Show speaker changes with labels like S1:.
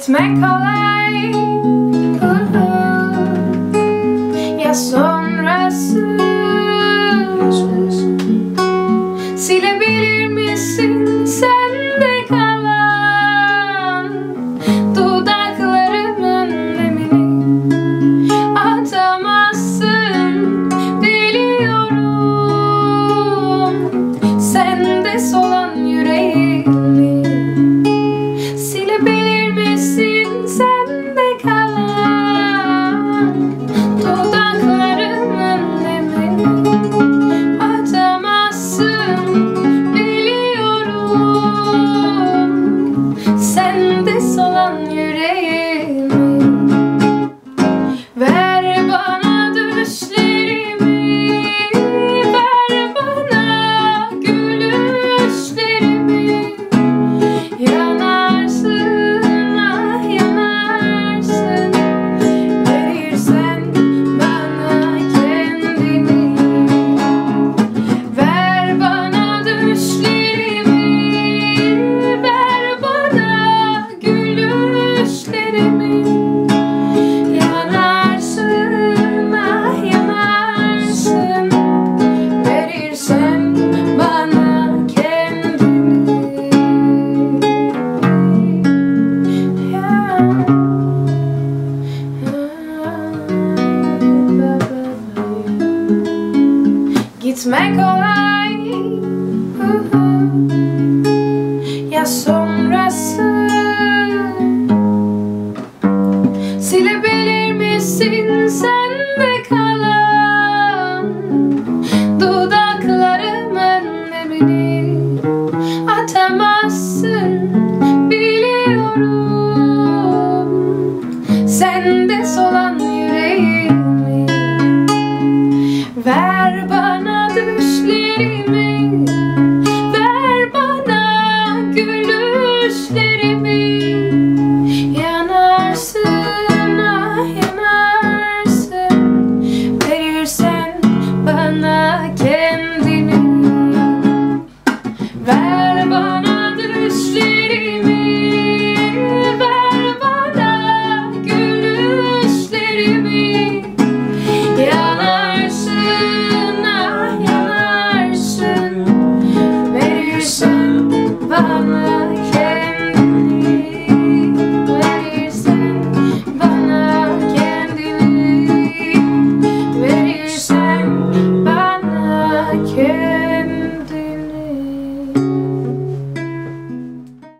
S1: It's Macaulay. Sende solan yüreğimi Gitmek kolay. Ya sonrası? Silebilir misin sende kalan Dudaklarımın nemini Atamazsın biliyorum. Sende solan yüreğimi. Ver bana düşlerimi